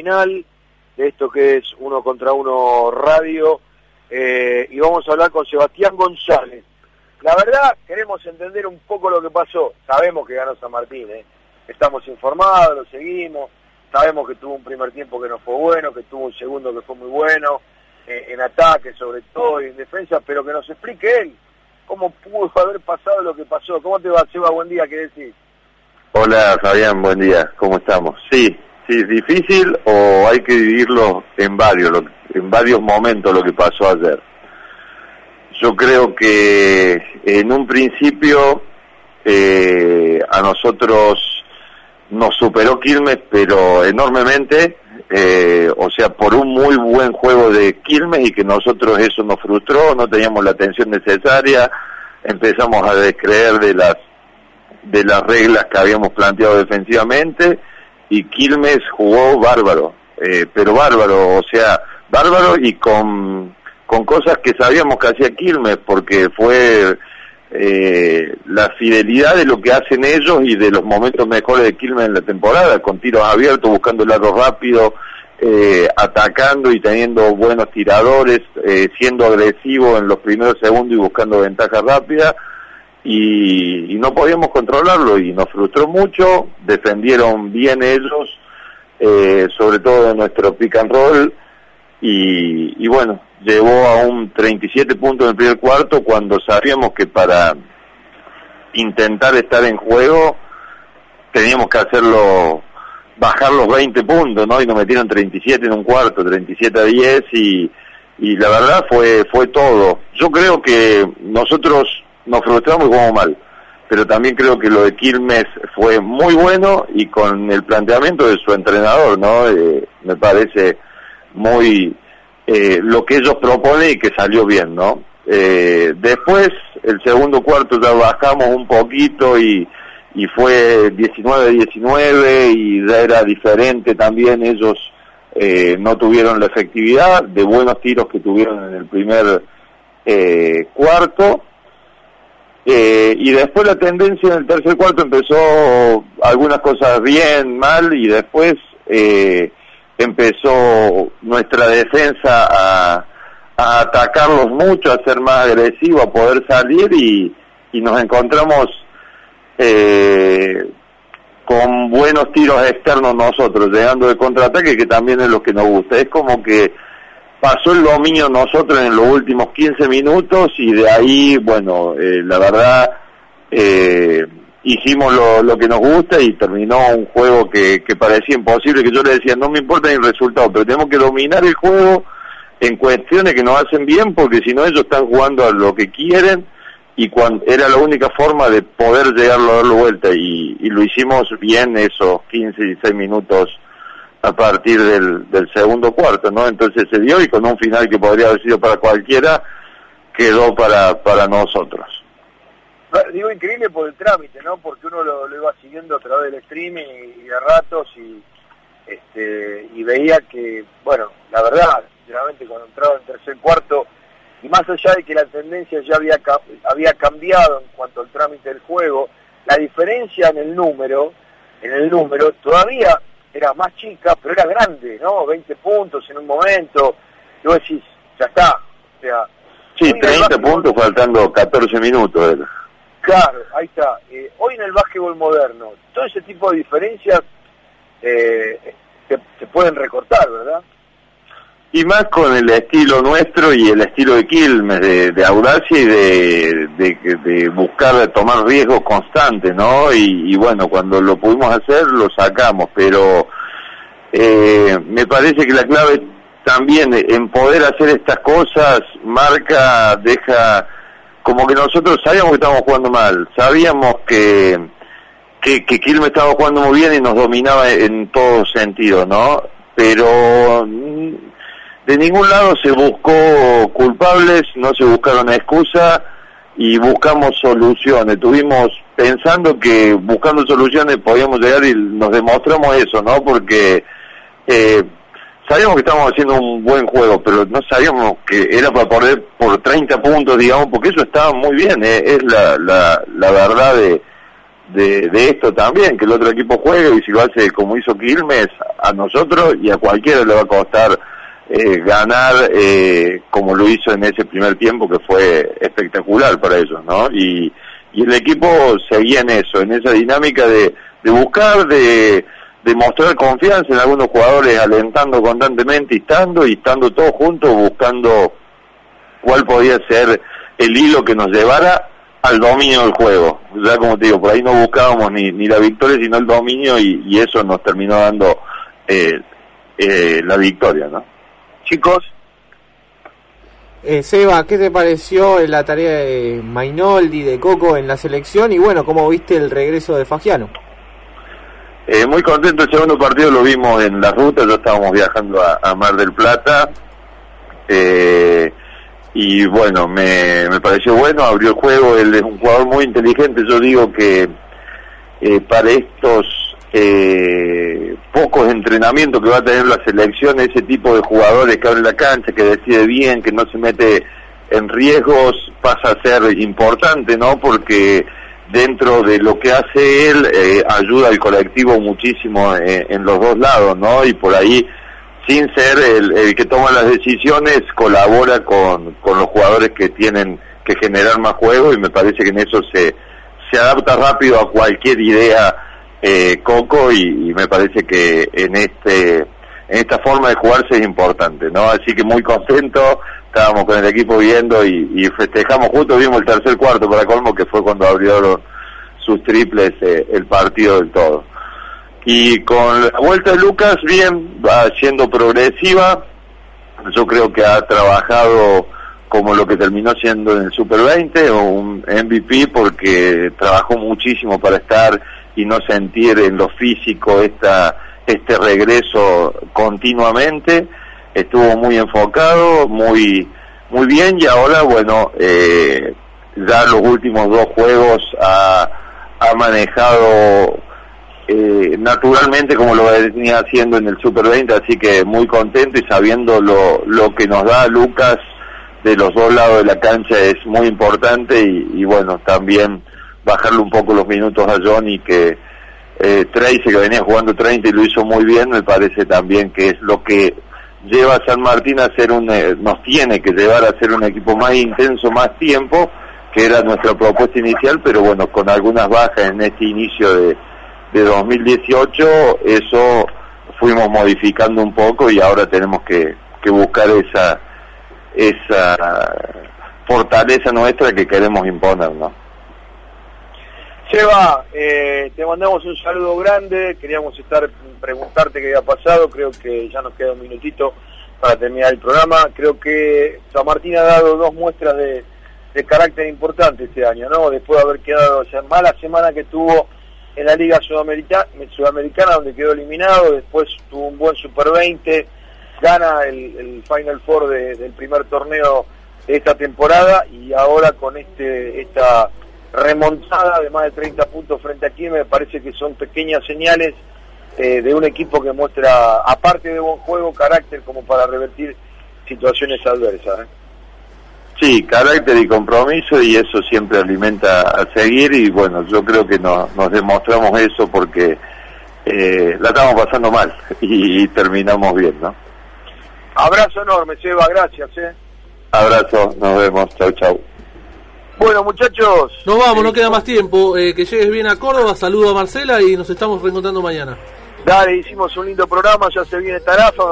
final de esto que es Uno contra Uno Radio eh, y vamos a hablar con Sebastián González. La verdad, queremos entender un poco lo que pasó. Sabemos que ganó San Martín, ¿eh? estamos informados, lo seguimos, sabemos que tuvo un primer tiempo que no fue bueno, que tuvo un segundo que fue muy bueno, eh, en ataque sobre todo y en defensa, pero que nos explique él cómo pudo haber pasado lo que pasó. ¿Cómo te va, Seba? Buen día, ¿qué decís? Hola, Fabián, buen día, ¿cómo estamos? Sí, es difícil o hay que dividirlo en varios, en varios momentos lo que pasó ayer. Yo creo que en un principio eh, a nosotros nos superó Quilmes, pero enormemente, eh, o sea, por un muy buen juego de Quilmes y que nosotros eso nos frustró, no teníamos la atención necesaria, empezamos a descreer de las de las reglas que habíamos planteado defensivamente y Quilmes jugó bárbaro, eh, pero bárbaro, o sea, bárbaro y con, con cosas que sabíamos que hacía Quilmes, porque fue eh, la fidelidad de lo que hacen ellos y de los momentos mejores de Quilmes en la temporada, con tiros abiertos, buscando el lado rápido, eh, atacando y teniendo buenos tiradores, eh, siendo agresivo en los primeros segundos y buscando ventaja rápida. Y, y, no podíamos controlarlo y nos frustró mucho, defendieron bien ellos, eh, sobre todo de nuestro pick and roll, y, y bueno, llevó a un 37 puntos en el primer cuarto cuando sabíamos que para intentar estar en juego teníamos que hacerlo bajar los 20 puntos, ¿no? Y nos metieron 37 en un cuarto, 37 a 10 y, y la verdad fue fue todo. Yo creo que nosotros nos frustramos y jugamos mal, pero también creo que lo de Quilmes fue muy bueno y con el planteamiento de su entrenador, ¿no? Eh, me parece muy eh, lo que ellos proponen y que salió bien, ¿no? Eh, después, el segundo cuarto ya bajamos un poquito y, fue 19-19 y ya era diferente también, ellos eh, no tuvieron la efectividad de buenos tiros que tuvieron en el primer eh, cuarto. Eh, y después la tendencia en el tercer cuarto empezó algunas cosas bien, mal, y después eh, empezó nuestra defensa a, a, atacarlos mucho, a ser más agresivo, a poder salir y, y nos encontramos eh, con buenos tiros externos nosotros, llegando de contraataque, que también es lo que nos gusta. Es como que pasó el dominio nosotros en los últimos 15 minutos y de ahí, bueno, eh, la verdad... Eh, hicimos lo, lo que nos gusta y terminó un juego que, que parecía imposible, que yo le decía, no me importa el resultado, pero tenemos que dominar el juego en cuestiones que nos hacen bien, porque si no ellos están jugando a lo que quieren y cuando era la única forma de poder llegarlo a darlo vuelta y, y lo hicimos bien esos 15, 16 minutos a partir del, del segundo cuarto, ¿no? Entonces se dio y con un final que podría haber sido para cualquiera, quedó para, para nosotros digo increíble por el trámite, ¿no? Porque uno lo, lo, iba siguiendo a través del streaming y, y de ratos y este y veía que, bueno, la verdad, sinceramente cuando entraba en tercer cuarto y más allá de que la tendencia ya había había cambiado en cuanto al trámite del juego, la diferencia en el número, en el número todavía era más chica, pero era grande, ¿no? 20 puntos en un momento. Y vos decís, ya está. O sea, sí, 30 puntos faltando 14 minutos. Era. Claro, ahí está. Eh, hoy en el básquetbol moderno, todo ese tipo de diferencias eh, se, se, pueden recortar, ¿verdad? Y más con el estilo nuestro y el estilo de Quilmes, de, de audacia y de, de, de, buscar, tomar riesgos constantes, ¿no? Y, bueno, cuando lo pudimos hacer, lo sacamos, pero eh, me parece que la clave también en poder hacer estas cosas, marca, deja como que nosotros sabíamos que estábamos jugando mal, sabíamos que que, que Quilmes estaba jugando muy bien y nos dominaba en todo sentido, ¿no? Pero de ningún lado se buscó culpables, no se buscaron excusas y buscamos soluciones. Tuvimos pensando que buscando soluciones podíamos llegar y nos demostramos eso, ¿no? Porque eh, sabíamos que estábamos haciendo un buen juego, pero no sabíamos que era para poder por 30 puntos, digamos, porque eso estaba muy bien, eh, es la, la, la verdad de, de, esto también, que el otro equipo juegue y si lo hace como hizo Quilmes, a nosotros y a cualquiera le va a costar eh, ganar eh, como lo hizo en ese primer tiempo que fue espectacular para ellos, ¿no? Y, el equipo seguía en eso, en esa dinámica de, de buscar, de, de mostrar confianza en algunos jugadores, alentando constantemente y estando, y estando todos juntos buscando cuál podía ser el hilo que nos llevara al dominio del juego. Ya como te digo, por ahí no buscábamos ni, ni la victoria, sino el dominio y, y eso nos terminó dando eh, eh, la victoria, ¿no? Chicos. Eh, Seba, ¿qué te pareció la tarea de Mainoldi, de Coco en la selección? Y bueno, ¿cómo viste el regreso de Fagiano? Eh, muy contento, el segundo partido lo vimos en la ruta, ya estábamos viajando a, Mar del Plata. Eh, y bueno, me, me pareció bueno, abrió el juego, él es un jugador muy inteligente, yo digo que eh, para estos eh, pocos entrenamientos que va a tener la selección, ese tipo de jugadores que abre la cancha, que decide bien, que no se mete en riesgos, pasa a ser importante, ¿no? Porque dentro de lo que hace él, eh, ayuda al colectivo muchísimo eh, en los dos lados, ¿no? Y por ahí sin ser el, que toma las decisiones, colabora con, con los jugadores que tienen que generar más juego y me parece que en eso se, se adapta rápido a cualquier idea eh, Coco y, me parece que en este en esta forma de jugarse es importante, ¿no? Así que muy contento, estábamos con el equipo viendo y, festejamos juntos, vimos el tercer cuarto para Colmo que fue cuando abrieron sus triples eh, el partido del todo. Y con la vuelta de Lucas, bien, va siendo progresiva. Yo creo que ha trabajado como lo que terminó siendo en el Super 20 o un MVP porque trabajó muchísimo para estar y no sentir en lo físico esta este regreso continuamente. Estuvo muy enfocado, muy muy bien y ahora, bueno, eh, ya los últimos dos juegos ha, ha manejado eh, naturalmente como lo venía haciendo en el Super 20, así que muy contento y sabiendo lo, lo que nos da Lucas de los dos lados de la cancha es muy importante y, bueno, también bajarle un poco los minutos a Johnny que eh, Tracy que venía jugando 30 y lo hizo muy bien, me parece también que es lo que lleva a San Martín a ser un, eh, nos tiene que llevar a ser un equipo más intenso, más tiempo, que era nuestra propuesta inicial, pero bueno, con algunas bajas en este inicio de, de 2018, eso fuimos modificando un poco y ahora tenemos que, que buscar esa, esa fortaleza nuestra que queremos imponer, ¿no? Seba, eh, te mandamos un saludo grande, queríamos estar preguntarte qué había pasado, creo que ya nos queda un minutito para terminar el programa, creo que San Martín ha dado dos muestras de, de carácter importante este año, ¿no? Después de haber quedado, mala semana que tuvo en la Liga Sudamericana, Sudamericana donde quedó eliminado, después tuvo un buen Super 20, gana el, Final Four del primer torneo de esta temporada y ahora con este esta remontada de más de 30 puntos frente a Kim me parece que son pequeñas señales eh, de un equipo que muestra, aparte de buen juego, carácter como para revertir situaciones adversas. ¿eh? Sí, carácter y compromiso y eso siempre alimenta a seguir y bueno, yo creo que nos demostramos eso porque eh, la estamos pasando mal y, terminamos bien, ¿no? Abrazo enorme, Seba, gracias. ¿eh? Abrazo, nos vemos, chau, chau. Bueno, muchachos. Nos vamos, no queda más tiempo. Eh, que llegues bien a Córdoba, saludo a Marcela y nos estamos reencontrando mañana. Dale, hicimos un lindo programa, ya se viene Tarafa.